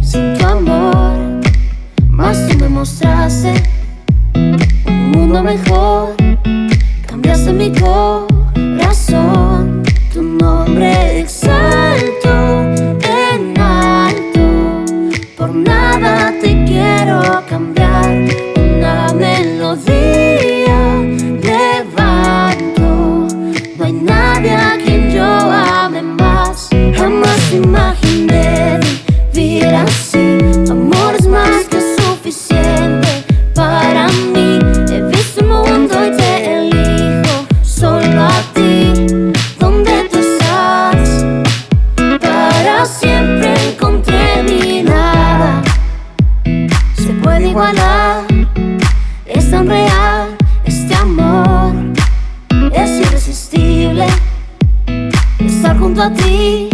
sin tu amor, más tú me mostraste un mundo mejor. Cambiaste mi corazón, tu nombre exalto en alto. Por nada te quiero cambiar. Es tan real este amor. Es irresistible estar junto a ti.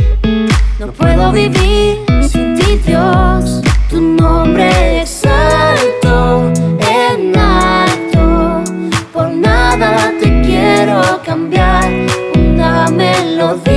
No puedo vivir sin ti, Dios. Tu nombre exalto en alto. Por nada te quiero cambiar. Una melodía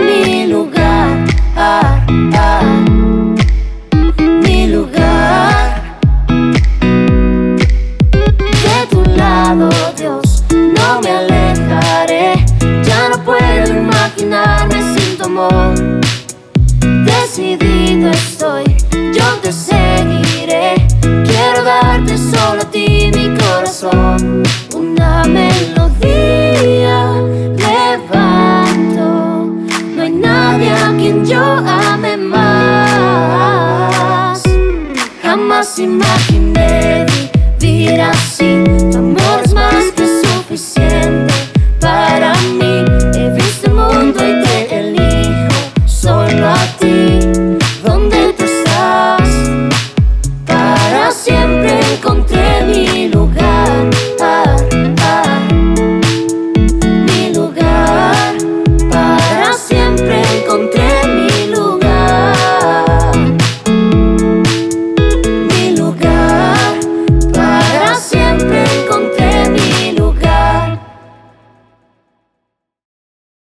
mi lugar. Ah, ah. Mi lugar. De tu lado, Dios, no me alejaré. Ya no puedo imaginarme sin tu amor. Decidido estoy